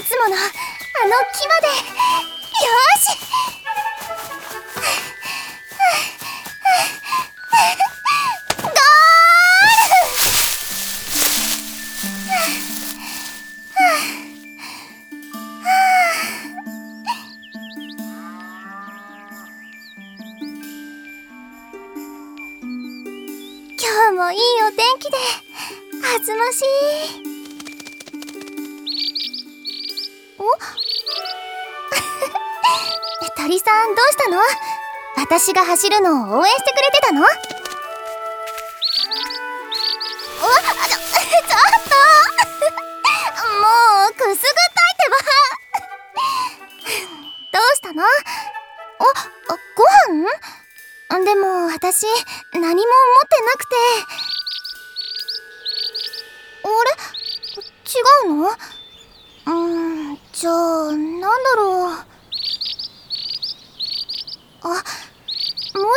いつものあの木まで。よし。私が走るのを応援してくれてたの？おあちょちょっと。もうくすぐったいってば。どうしたの？あご飯？でも私何も持ってなくて。あれ？違うの？うーんじゃあなんだろう。あ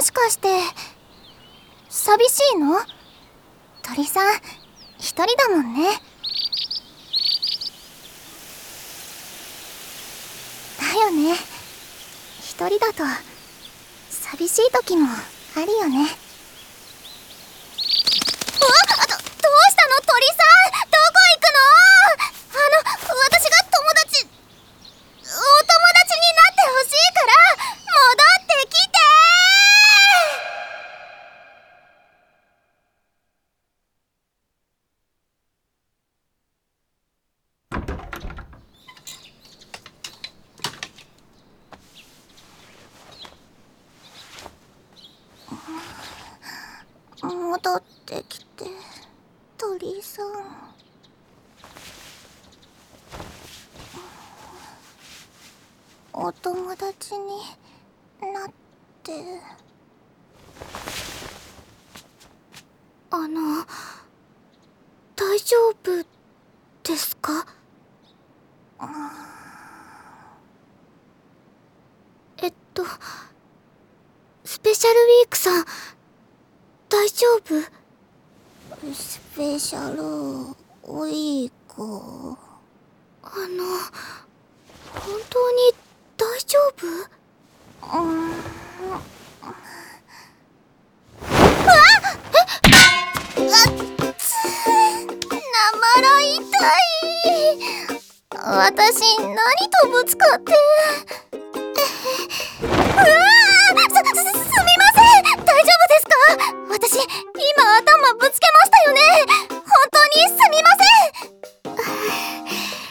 しかして寂しいの？鳥さん一人だもんね。だよね。一人だと寂しい時もあるよねあどどうしたの鳥さんどこ行くのあの私が友達お友達になってほしいから戻ってきて戻ってきて鳥さんお友達になってあの大丈夫ですかえっとスペシャルウィークさん大丈夫？スペシャルウィーク？あの本当に大丈夫？うんうわっつなまら痛い私何とぶつかって。うわーすすすみません。大丈夫ですか？私今頭ぶつけましたよね。本当にすみませ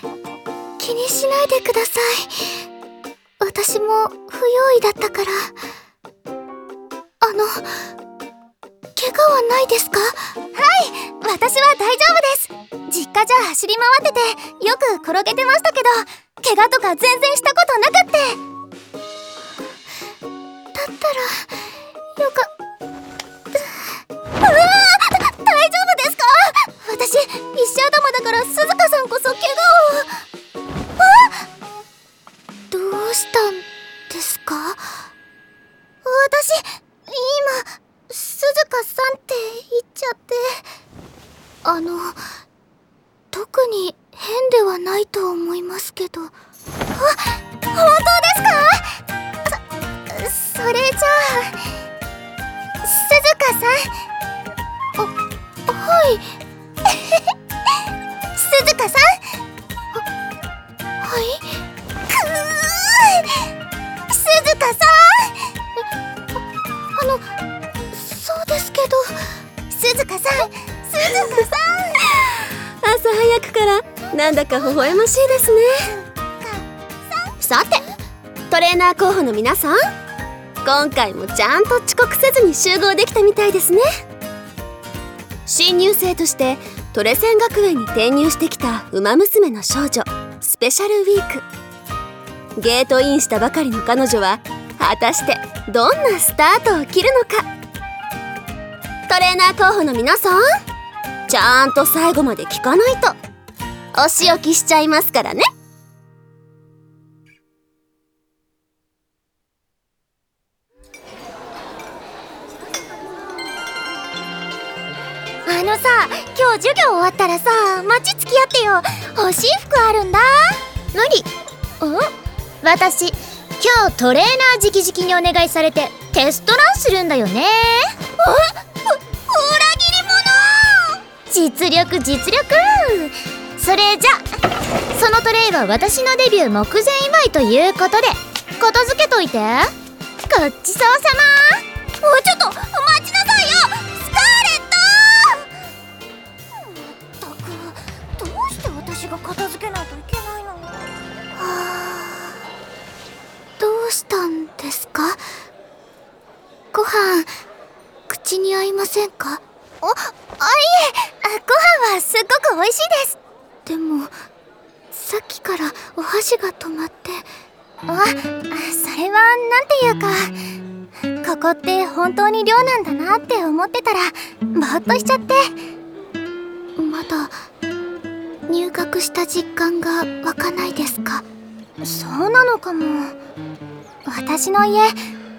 ん。気にしないでください。私も不用意だったから。あの怪我はないですか？はい私は大丈夫です。実家じゃ走り回っててよく転げてましたけど怪我とか全然したことなくって。だったらよかうわー大丈夫ですか？私石頭だから鈴鹿皆さん今回もちゃんと遅刻せずに集合できたみたいですね。新入生としてトレセン学園に転入してきたウマ娘の少女スペシャルウィーク。ゲートインしたばかりの彼女は果たしてどんなスタートを切るのか。トレーナー候補の皆さんちゃんと最後まで聞かないとお仕置きしちゃいますからね。終わったらさ街付き合ってよ。欲しい服あるんだ。無理ん？私今日トレーナー直々にお願いされてテストランするんだよね。え？裏切り者！実力実力！それじゃそのトレイは私のデビュー目前祝いということで片付けといて。ごちそうさま！おいちょっとけないといけないのはあどうしたんですか？ご飯口に合いませんか？おあいえご飯はすっごく美味しいです。でもさっきからお箸が止まって。あそれはなんていうかここって本当に寮なんだなって思ってたらぼーっとしちゃって。まだ入学した実感が湧かないですか？そうなのかも。私の家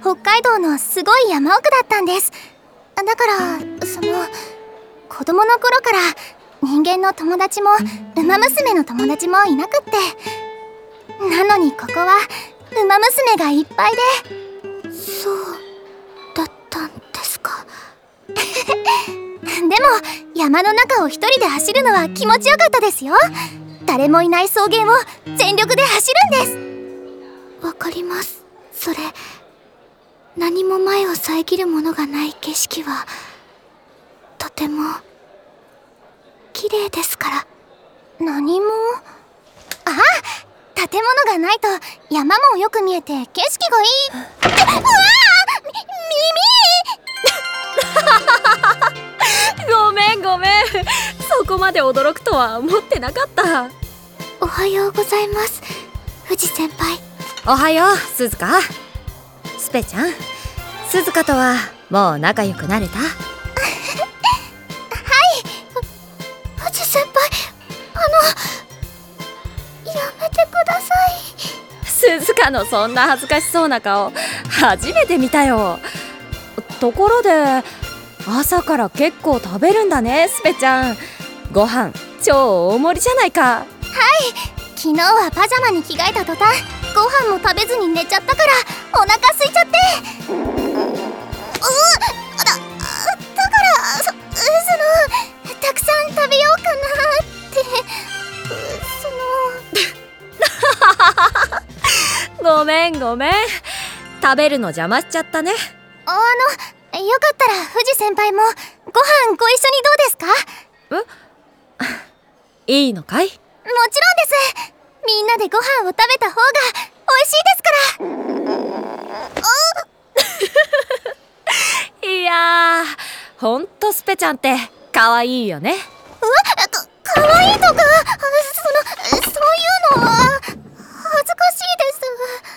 北海道のすごい山奥だったんです。だからその子供の頃から人間の友達もウマ娘の友達もいなくって。なのにここはウマ娘がいっぱいで。そうだったんですか でも山の中を一人で走るのは気持ちよかったですよ。誰もいない草原を全力で走るんです。わかります。それ何も前を遮るものがない景色はとても綺麗ですから。何も？ああ建物がないと山もよく見えて景色がいい。うわ ごめんごめん。そこまで驚くとは思ってなかった。おはようございます。藤先輩。おはよう鈴鹿スペちゃん。鈴鹿とはもう仲良くなれた？藤先輩。あのやめてください。鈴鹿のそんな恥ずかしそうな顔初めて見たよ。ところで朝から結構食べるんだねスペちゃん。ご飯超大盛りじゃないか。昨日はパジャマに着替えた途端ご飯も食べずに寝ちゃったからお腹空いちゃって。うあだだからそそのたくさん食べようかなって。うその ごめんごめん。食べるの邪魔しちゃったね。あのよかったら藤先輩もご飯ご一緒にどうですか？いいのかい？もちろんです。みんなでご飯を食べた方が美味しいですから。いやーほんとスペちゃんって可愛いよね。かかわいいとかあそのそういうのは恥ずかしいで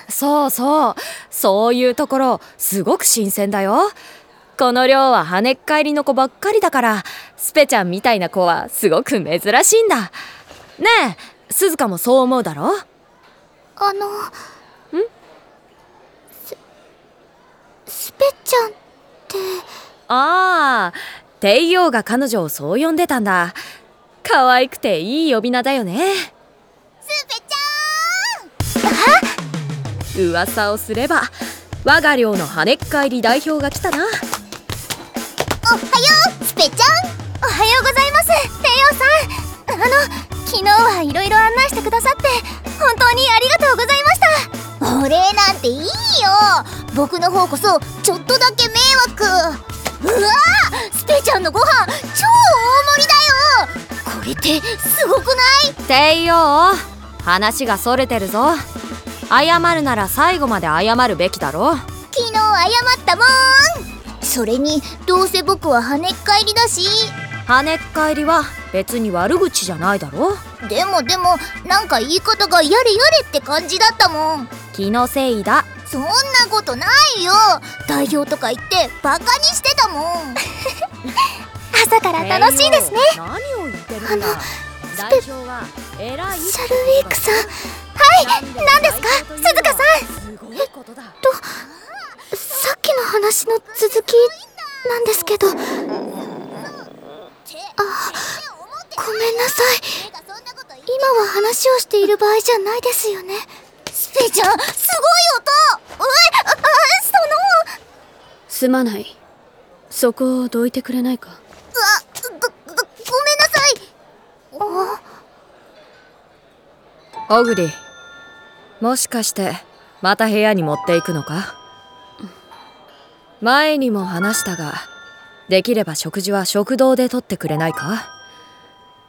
す。そうそうそういうところすごく新鮮だよこの寮は跳ねっ返りの子ばっかりだからスペちゃんみたいな子はすごく珍しいんだ。ねえ鈴鹿もそう思うだろ？あのん？ススペちゃんって。ああ帝王が彼女をそう呼んでたんだ。可愛くていい呼び名だよね。スペちゃん！噂をすれば我が寮の跳ねっ返り代表が来たなおはようスペちゃん。おはようございますテイオさん。あの昨日はいろいろ案内してくださって本当にありがとうございました。お礼なんていいよ。僕の方こそちょっとだけ迷惑。うわスペちゃんのご飯超大盛りだよ。これってすごくない？帝王話がそれてるぞ。謝るなら最後まで謝るべきだろ。昨日謝ったもんそれにどうせ僕は跳ねっ返りだし。跳ねっ返りは別に悪口じゃないだろ。でもでもなんか言い方がやれやれって感じだったもん。気のせいだ。そんなことないよ。代表とか言ってバカにしてたもん。朝から楽しいですね。何を言ってあの代表は偉いシャルウィークさん。はい。何ですか？鈴鹿さん。すごいことだ。さっきの話の続きなんですけど。あごめんなさい。今は話をしている場合じゃないですよね。スペちゃんすごい音。おいああそのすまない。そこをどいてくれないか。うわごごごめんなさい。おオグリもしかしてまた部屋に持っていくのか？前にも話したができれば食事は食堂で取ってくれないか？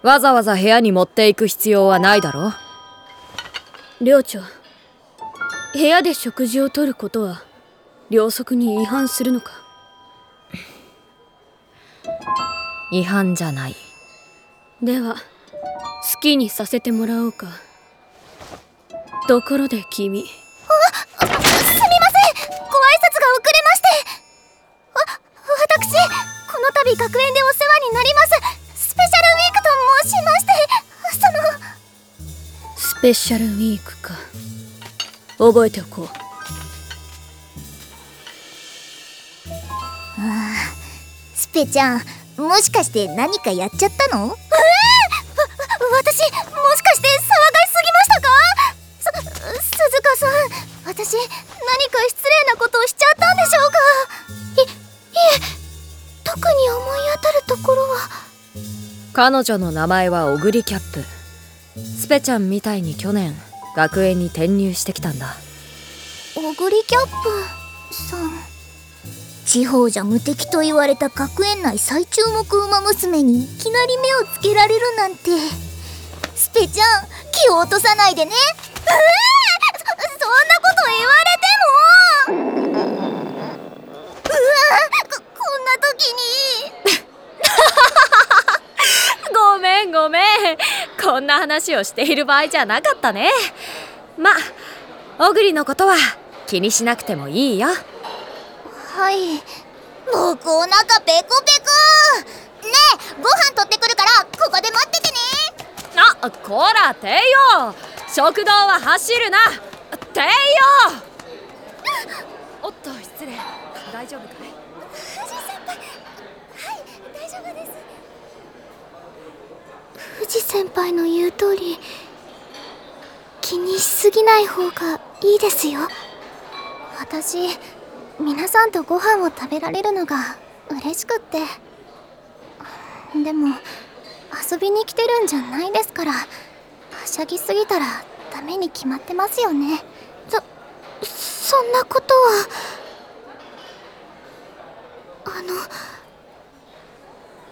わざわざ部屋に持っていく必要はないだろ寮長部屋で食事をとることは両則に違反するのか？違反じゃない。では好きにさせてもらおうか。ところで君。すみません。ご挨拶が遅れまび学園でお世話になります。スペシャルウィークと申しましてそのスペシャルウィークか。覚えておこうスペちゃんもしかして何かやっちゃったの？彼女の名前はオグリキャップ。スペちゃんみたいに去年学園に転入してきたんだ。オグリキャップさん。地方じゃ無敵と言われた学園内最注目ウマ娘にいきなり目をつけられるなんて。スペちゃん気を落とさないでね。ええそそんなこと言われても。うわここんな時にごめんごめんこんな話をしている場合じゃなかったね。まオグリのことは気にしなくてもいいよ。はい。僕お腹ペコペコ。ねえご飯取ってくるからここで待っててね。あこらテイヨ食堂は走るな。テイヨおっと失礼。大丈夫かい？藤先輩。はい大丈夫です藤先輩の言う通り気にしすぎない方がいいですよ。私皆さんとご飯を食べられるのが嬉しくって。でも遊びに来てるんじゃないですから。はしゃぎすぎたらダメに決まってますよね。そそんなことは。あの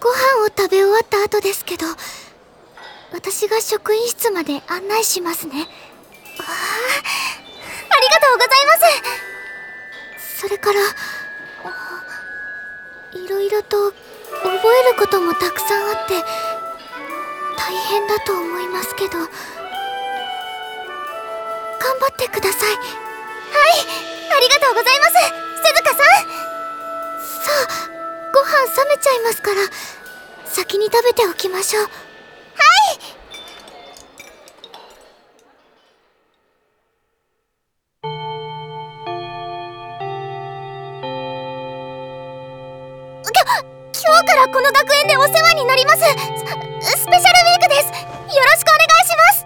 ご飯を食べ終わった後ですけど。私が職員室まで案内しますね。ああありがとうございます。それからあいろいろと覚えることもたくさんあって大変だと思いますけど頑張ってください。はいありがとうございます。鈴鹿さん。さあご飯冷めちゃいますから先に食べておきましょうお世話になります。ススペシャルウィークです。よろしくお願いします。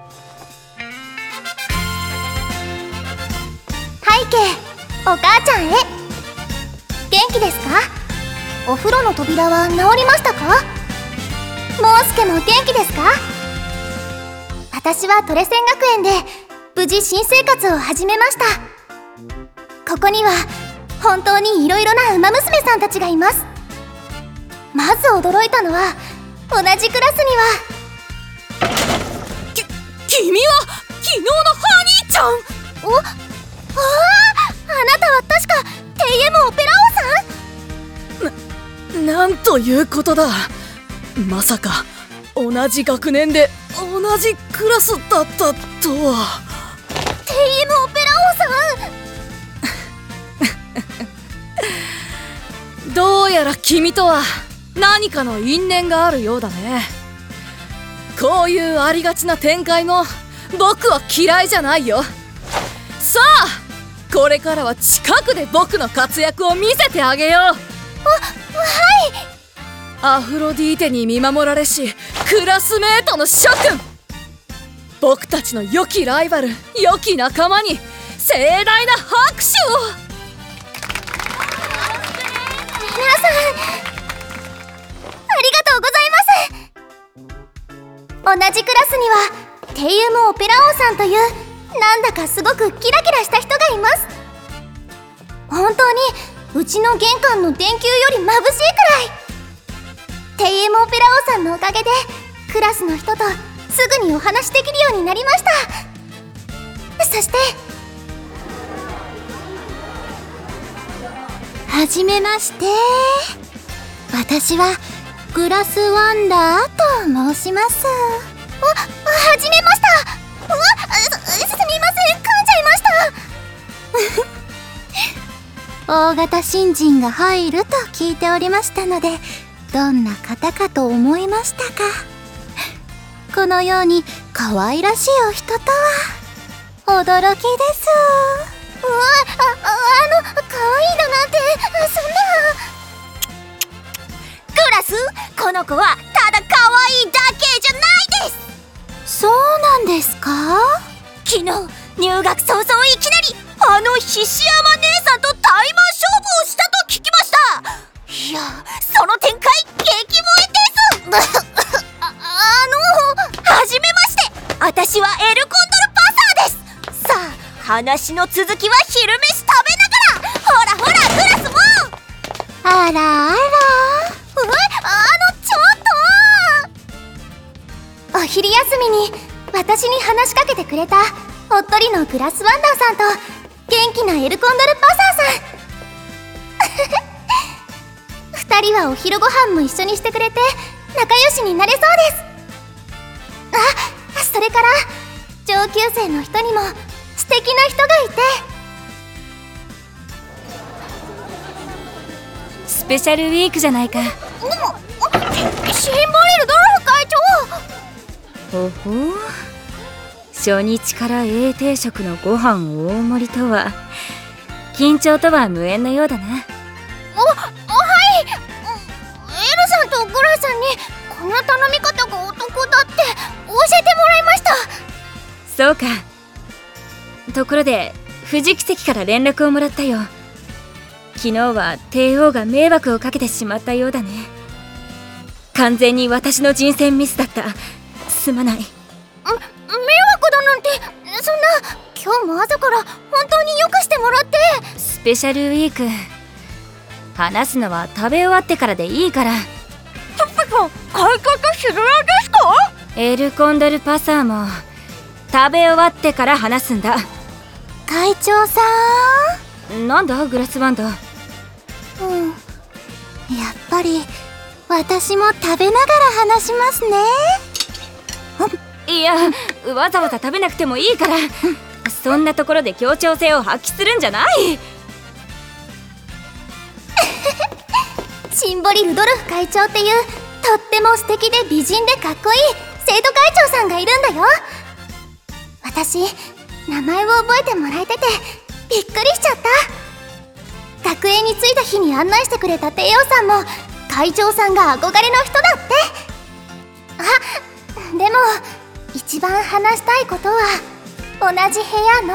背景お母ちゃんへ。元気ですか？お風呂の扉は治りましたか？モースケも元気ですか？私はトレセン学園で無事新生活を始めました。ここには本当にいろいろなウマ娘さんたちがいます。まず驚いたのは同じクラスには。き君は昨日のハニーちゃん。おあああなたは確かテイエムオペラ王さん？なんということだ。まさか同じ学年で同じクラスだったとは。テイエムオペラ王さん？どうやら君とは何かの因縁があるようだね。こういうありがちな展開も僕は嫌いじゃないよ。さあこれからは近くで僕の活躍を見せてあげよう。アフロディーテに見守られしクラスメートの諸君。僕たちの良きライバル良き仲間に盛大な拍手を。皆さん同じクラスにはテイウムオペラ王さんというなんだかすごくキラキラした人がいます。本当にうちの玄関の電球より眩しいくらい。テイウムオペラ王さんのおかげでクラスの人とすぐにお話できるようになりました。そしてはじめまして。私はグラスワンダーと申します。あ、はじめました。うわすすみません。噛んじゃいました。大型新人が入ると聞いておりましたのでどんな方かと思いましたか。このように可愛らしいお人とは驚きです。うわああの可愛いだなんてそんなラスこの子はただ可愛いだけじゃないです。そうなんですか？昨日入学早々いきなりあの菱山姉さんとタイマー勝負をしたと聞きました。いやその展開激萌えです。ああのはじめまして。私はエルコンドルパサーです。さあ話の続きは昼飯食べながら。ほらほらグラスも。あらあら。昼休みに私に話しかけてくれたおっとりのグラスワンダーさんと元気なエルコンドルパサーさん。二人はお昼ご飯も一緒にしてくれて仲良しになれそうです。あそれから上級生の人にも素敵な人がいて。スペシャルウィークじゃないか。シンボリルドルフ会長ほほう。初日から A 定食のご飯大盛りとは緊張とは無縁のようだな。お、おはい。エルさんとグラさんにこんな頼み方がお得だって教えてもらいました。そうか。ところで藤木関から連絡をもらったよ。昨日は帝王が迷惑をかけてしまったようだね。完全に私の人選ミスだったすまない。迷惑だなんて。そんな今日も朝から本当によくしてもらって。スペシャルウィーク。話すのは食べ終わってからでいいから。ちょっと買い方知らないですか？エルコンドルパサーも食べ終わってから話すんだ。会長さなんだ？グラスバンド。んうん。やっぱり私も食べながら話しますねいやわざわざ食べなくてもいいから。そんなところで協調性を発揮するんじゃない。シンボリルドルフ会長っていうとっても素敵で美人でかっこいい生徒会長さんがいるんだよ。私名前を覚えてもらえててびっくりしちゃった。学園に着いた日に案内してくれた帝王さんも会長さんが憧れの人だって。あでも一番話したいことは同じ部屋の。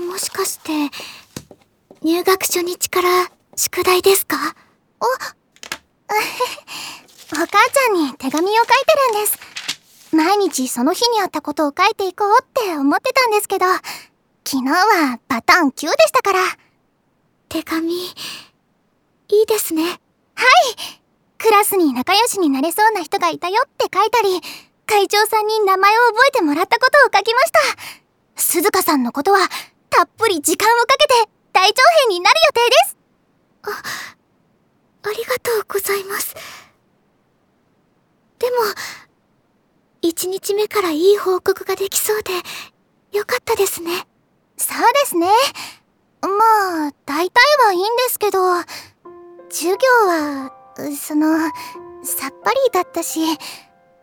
もしかして入学初日から宿題ですか？お お母ちゃんに手紙を書いてるんです。毎日その日にあったことを書いていこうって思ってたんですけど昨日はパターン9でしたから手紙。いいですね。はい。クラスに仲良しになれそうな人がいたよって書いたり会長さんに名前を覚えてもらったことを書きました。鈴鹿さんのことはたっぷり時間をかけて大長編になる予定です。あありがとうございます。でも1日目からいい報告ができそうでよかったですね。そうですねまあ大体はいいんですけど授業はそのさっぱりだったし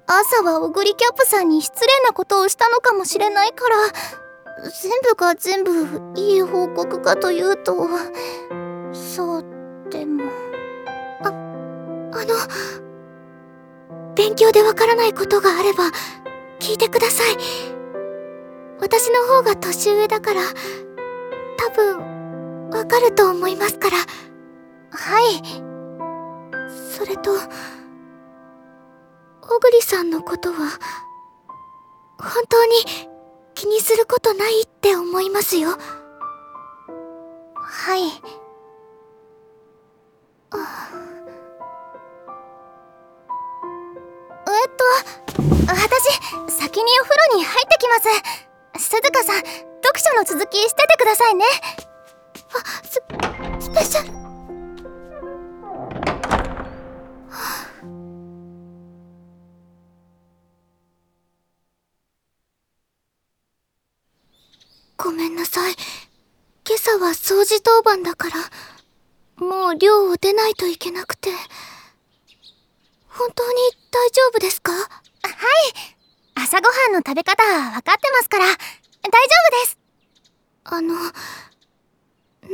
朝はオグリキャップさんに失礼なことをしたのかもしれないから全部が全部いい報告かというとそうでもあ。あの勉強でわからないことがあれば聞いてください私の方が年上だから多分わかると思いますから。はい。それと小栗さんのことは本当に気にすることないって思いますよ。はい。あ。えっと私先にお風呂に入ってきます。鈴鹿さん読書の続きしててくださいね。あススペシャル。ごめんなさい。今朝は掃除当番だからもう寮を出ないといけなくて。本当に大丈夫ですか？はい。朝ごはんの食べ方は分かってますから。大丈夫です。あの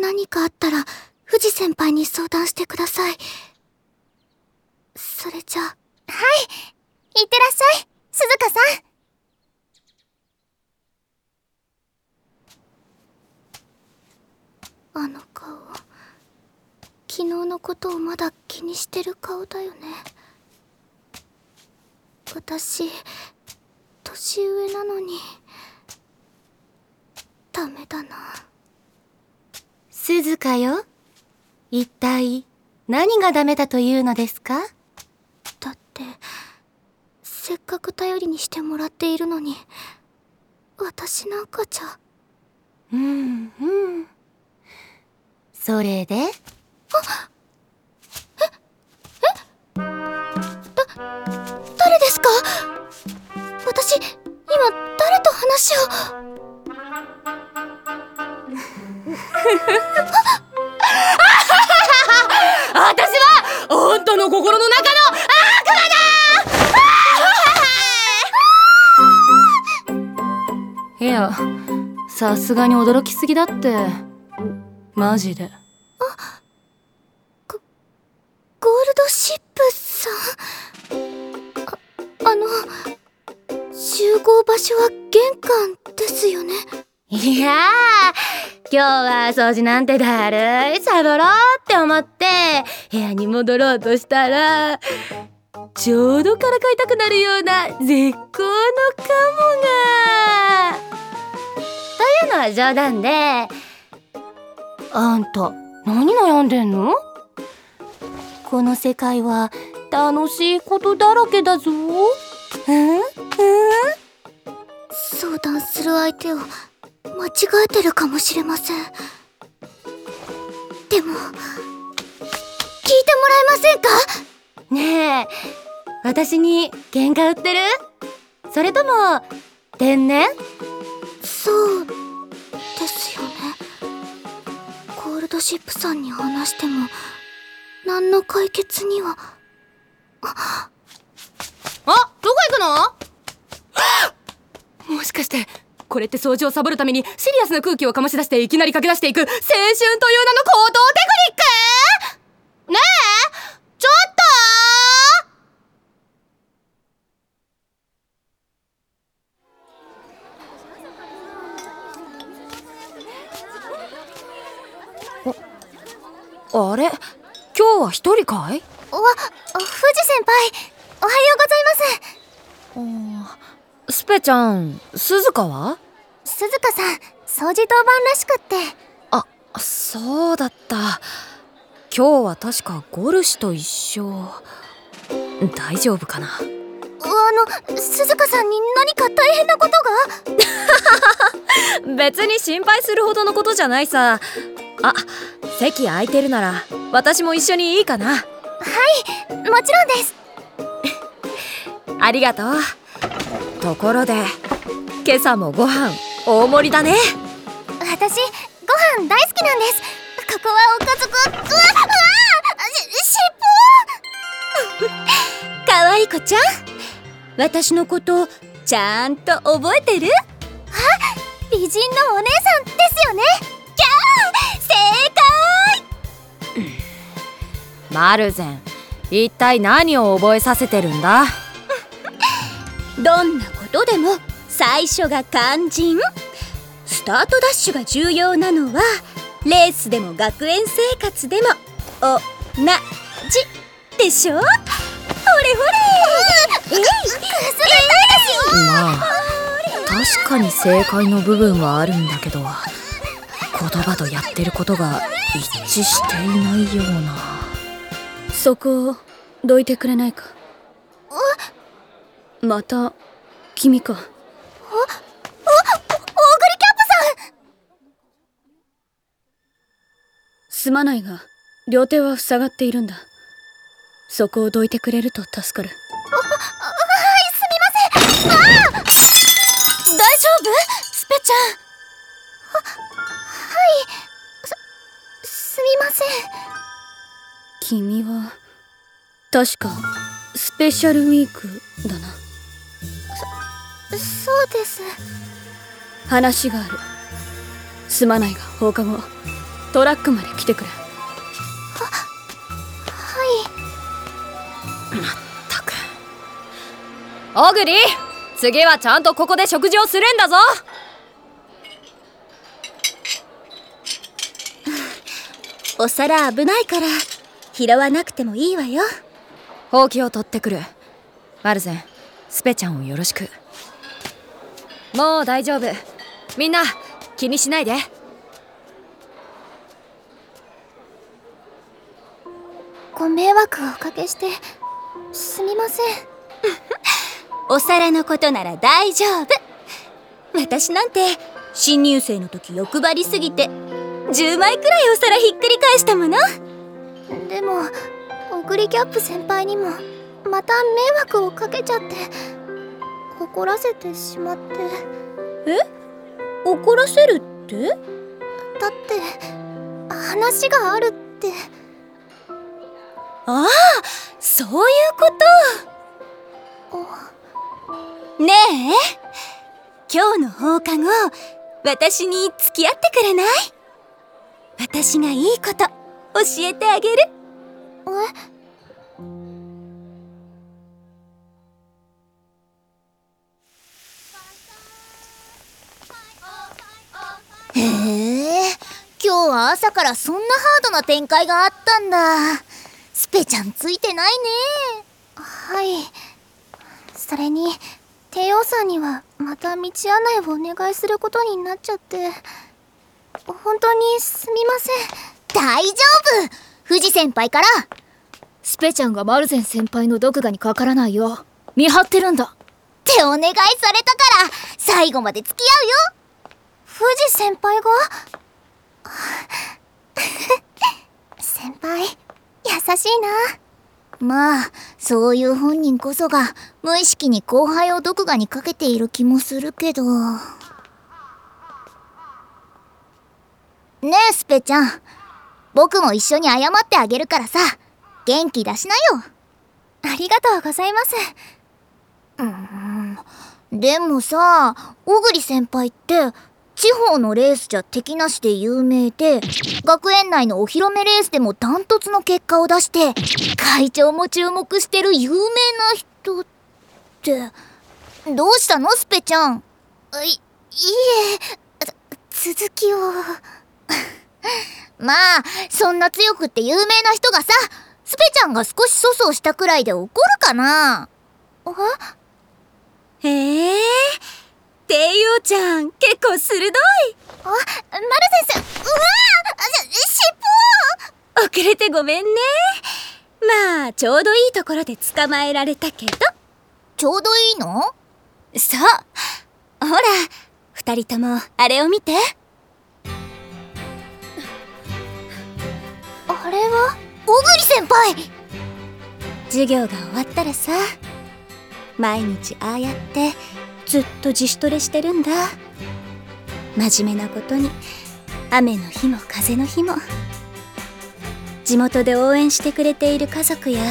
何かあったら藤先輩に相談してください。それじゃあ。はい。いってらっしゃい。鈴鹿さん。あの顔昨日のことをまだ気にしてる顔だよね。私年上なのにダメだな。鈴鹿よ。一体何がダメだというのですか？だってせっかく頼りにしてもらっているのに私なんかじゃうんうん。それで？誰ですか？私今誰と話を？私は本当の心の中のいやさすがに驚きすぎだって。マジで。ゴールドシップさん。ああの集合場所は玄関ですよね？いやー今日は掃除なんてだるいサボろうって思って部屋に戻ろうとしたらちょうどからかいたくなるような絶好のカモが。というのは冗談であんた何悩んでんの？この世界は楽しいことだらけだぞ。うん？うん？相談する相手を間違えてるかもしれません。でも聞いてもらえませんか？ねえ私に喧嘩売ってる？それとも天然？そうですよね。ゴールドシップさんに話しても何の解決には。あどこ行くの？もしかしてこれって掃除をサボるためにシリアスな空気を醸し出していきなり駆け出していく青春という名の行動テクニック？ねえ？ちょっあれ？今日は一人かい？わ藤先輩おはようございますスペちゃん鈴鹿は？鈴鹿さん掃除当番らしくって。あそうだった。今日は確かゴルシュと一緒。大丈夫かな？あの鈴鹿さんに何か大変なことが？別に心配するほどのことじゃないさ。あ席空いてるなら私も一緒にいいかな。もちろんです。ありがとうところで今朝もご飯大盛りだね。私ご飯大好きなんです。ここはおかずくうわうわし尻かわい子ちゃん。私のことちゃんと覚えてる？尾美人のお姉さんですよね。キャー正解。マルゼン一体何を覚えさせてるんだ？どんなことでも最初が肝心。スタートダッシュが重要なのはレースでも学園生活でも同じでしょ？ほれほれ、えいまあ確かに正解の部分はあるんだけど言葉とやってることが一致していないようなそこをどいてくれないかまた君か。オーグリキャップさん。すまないが両手は塞がっているんだ。そこをどいてくれると助かる。はいすみませんああ大丈夫スペちゃんははいすすみません君は確かスペシャルウィークだなそうです。話がある。すまないが放課後トラックまで来てくれ。はい。ったく。オグリ次はちゃんとここで食事をするんだぞ。お皿危ないから拾わなくてもいいわよ。ほうきを取ってくる。マルゼンスペちゃんをよろしくもう大丈夫。みんな気にしないで。ご迷惑をおかけしてすみません。お皿のことなら大丈夫。私なんて新入生の時欲張りすぎて10枚くらいお皿ひっくり返したもの。でもオグリキャップ先輩にもまた迷惑をかけちゃって怒らせてしまって。怒らせるって？だって話があるって。ああそういうこと。ねえ。今日の放課後私に付き合ってくれない？私がいいこと教えてあげる。へ朝からそんなハードな展開があったんだ。スペちゃんついてないね。はい。それに帝王さんにはまた道案内をお願いすることになっちゃって。本当にすみません。大丈夫。富士先輩から。スペちゃんがマルゼン先輩の毒牙にかからないよう見張ってるんだ。ってお願いされたから最後まで付き合うよ。富士先輩が？先輩優しいな。まあそういう本人こそが無意識に後輩を毒牙にかけている気もするけど。ねえスペちゃん。僕も一緒に謝ってあげるからさ。元気出しなよ。ありがとうございます。うん。でもさ小栗先輩って地方のレースじゃ敵なしで有名で学園内のお披露目レースでもダントツの結果を出して会長も注目してる有名な人ってどうしたの？スペちゃん。いいいえ続きを。まあそんな強くって有名な人がさスペちゃんが少し粗相したくらいで怒るかな。えへえ帝王ちゃん。結構鋭い。あ、マル先生、うわー。し尻遅れてごめんね。まあちょうどいいところで捕まえられたけど。尾ちょうどいいの？そう。ほら二人ともあれを見て。あれは？小栗先輩。授業が終わったらさ毎日ああやってずっと自主トレしてるんだ。真面目なことに雨の日も風の日も。地元で応援してくれている家族や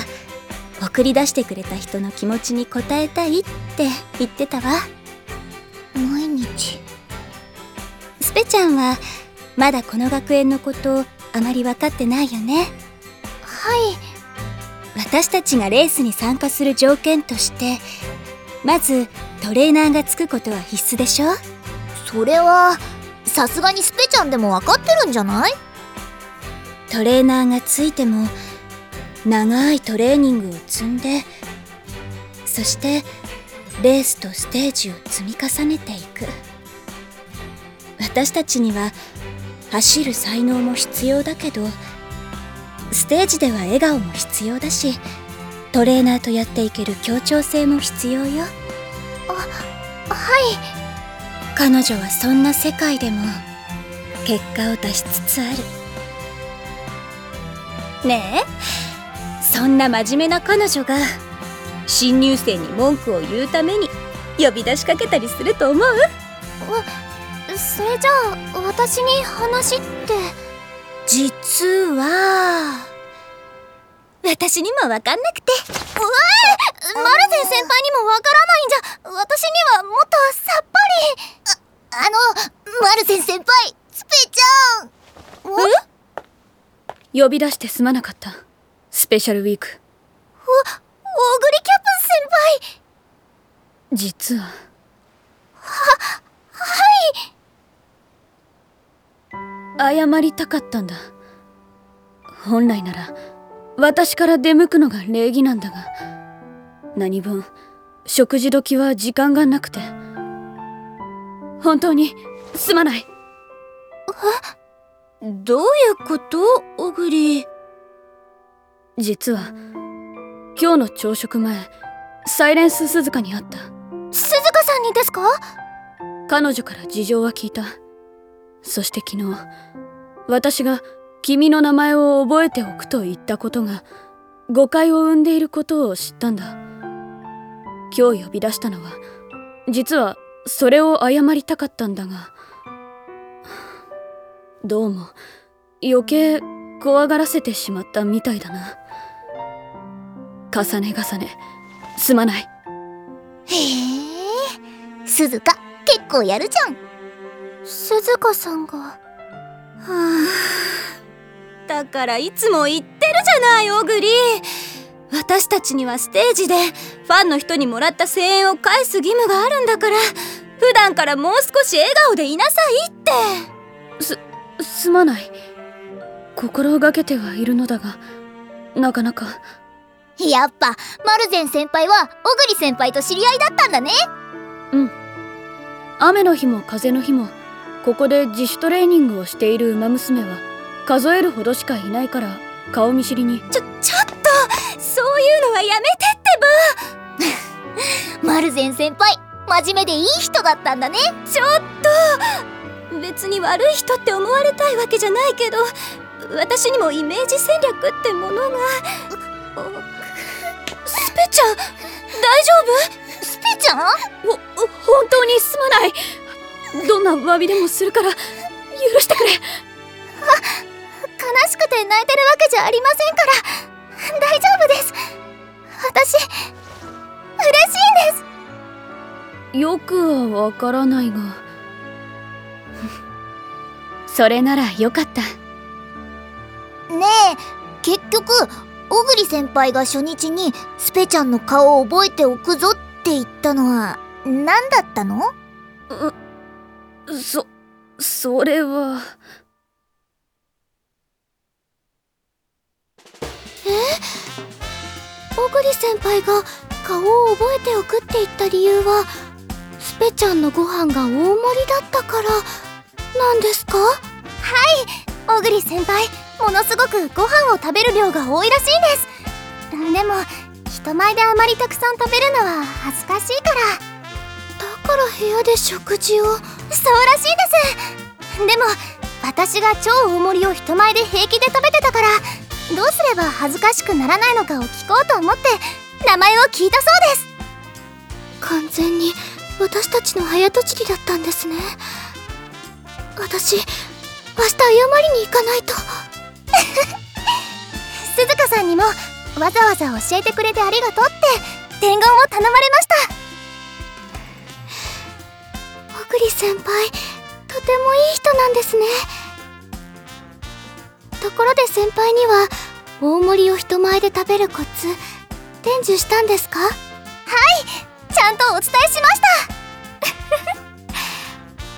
送り出してくれた人の気持ちに応えたいって言ってたわ。毎日。スペちゃんはまだこの学園のことあまり分かってないよね。はい。私たちがレースに参加する条件としてまずトレーナーがつくことは必須でしょ？それはさすがにスペちゃんでも分かってるんじゃない？トレーナーがついても長いトレーニングを積んでそしてレースとステージを積み重ねていく。私たちには走る才能も必要だけどステージでは笑顔も必要だしトレーナーとやっていける協調性も必要よはい。彼女はそんな世界でも結果を出しつつある。ねえ？そんな真面目な彼女が新入生に文句を言うために呼び出しかけたりすると思う？それじゃあ私に話って。実は私にも分かんなくて。うわえマルゼン先輩にもわからないんじゃ私にはもっとさっぱりああのマルゼン先輩スペちゃんえ呼び出してすまなかった。スペシャルウィーク。大栗キャップ先輩。実は。謝りたかったんだ。本来なら私から出向くのが礼儀なんだが。何分食事時は時間がなくて。本当にすまないどういうこと小栗？実は今日の朝食前サイレンス鈴鹿に会った。鈴鹿さんにですか？彼女から事情は聞いた。そして昨日私が君の名前を覚えておくと言ったことが誤解を生んでいることを知ったんだ。今日呼び出したのは実はそれを謝りたかったんだがどうも。余計怖がらせてしまったみたいだな。重ね重ね。すまない。へえ。鈴鹿結構やるじゃん。鈴鹿さんが。はあだからいつも言ってるじゃない小栗。私たちにはステージでファンの人にもらった声援を返す義務があるんだから普段からもう少し笑顔でいなさいってすまない。心がけてはいるのだがなかなか。やっぱマルゼン先輩は小栗先輩と知り合いだったんだね。うん。雨の日も風の日もここで自主トレーニングをしている馬娘は数えるほどしかいないから顔見知りに。ちょちょっとそういうのはやめてって マルゼン先輩真面目でいい人だったんだね。ちょっと別に悪い人って思われたいわけじゃないけど私にもイメージ戦略ってものが。スペちゃん大丈夫？スペちゃん？ほ本当にすまない。どんな詫びでもするから許してくれ。悲しくて泣いてるわけじゃありませんから。大丈夫です。私嬉しいんです。よくはわからないがそれならよかった。ねえ結局小栗先輩が初日にスペちゃんの顔を覚えておくぞって言ったのは何だったの？そそれは。小栗先輩が顔を覚えておくって言った理由はスペちゃんのご飯が大盛りだったからなんですか？はい小栗先輩ものすごくご飯を食べる量が多いらしいです。でも人前であまりたくさん食べるのは恥ずかしいから。だから部屋で食事を？そうらしいです。でも私が超大盛りを人前で平気で食べてたからどうすれば恥ずかしくならないのかを聞こうと思って名前を聞いたそうです。完全に私たちの早とちりだったんですね。私明日謝りに行かないと。鈴鹿さんにもわざわざ教えてくれてありがとうって伝言を頼まれました。小栗先輩とてもいい人なんですね。ところで先輩には大盛りを人前で食べるコツ伝授したんですか？ちゃんとお伝えしました。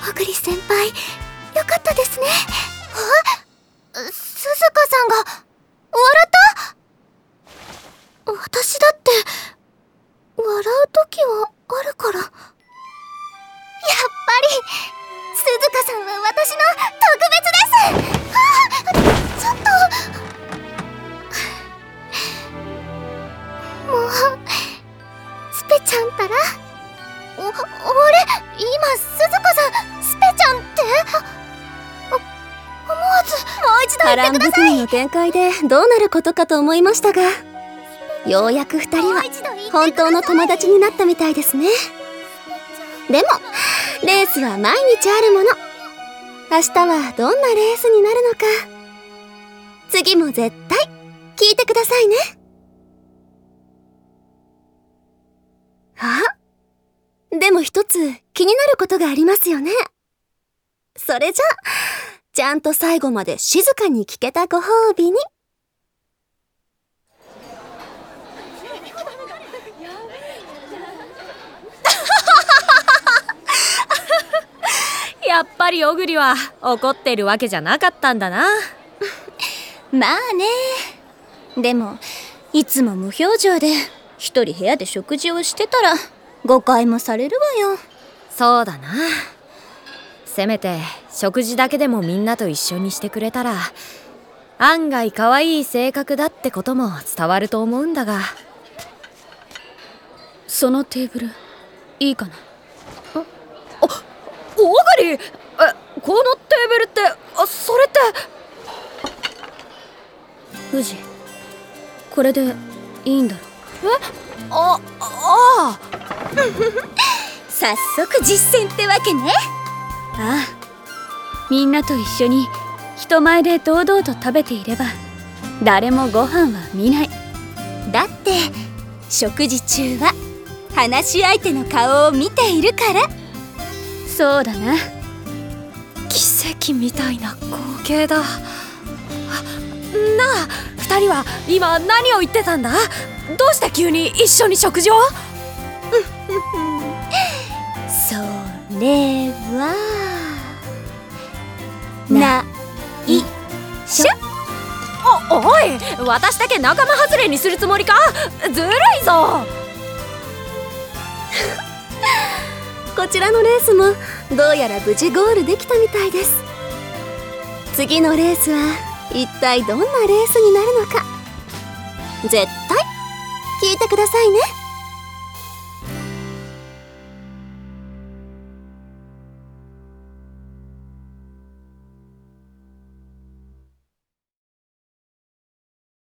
小栗先輩よかったですね。鈴鹿さんが笑った？私だって笑う時はあるから。やっぱり鈴鹿さんは私の特別です。あちょっと。もうスペちゃんたら？おあれ今鈴鹿さんスペちゃんって？ずもう一度波乱言ってください。含みの展開でどうなることかと思いましたがようやく二人は本当の友達になったみたいですね。でもレースは毎日あるもの。明日はどんなレースになるのか。次も絶対聞いてくださいね。あ？でも一つ気になることがありますよね。それじゃあちゃんと最後まで静かに聞けたご褒美に。やっぱり小栗は怒ってるわけじゃなかったんだな。まあね。でもいつも無表情で一人部屋で食事をしてたら誤解もされるわよ。そうだなせめて食事だけでもみんなと一緒にしてくれたら案外可愛い性格だってことも伝わると思うんだが。そのテーブルいいかな？ああ小栗えこのテーブルってあそれって。富士これでいいんだろあああ。早速実践ってわけねああみんなと一緒に人前で堂々と食べていれば誰もご飯は見ない。だって食事中は話し相手の顔を見ているから。そうだな。奇跡みたいな光景だ。あなあ二人は今何を言ってたんだ？どうして急に一緒に食事を？それはないしょ。おおい私だけ仲間外れにするつもりか？ずるいぞ。こちらのレースもどうやら無事ゴールできたみたいです。次のレースは一体どんなレースになるのか。絶対聞いてくださいね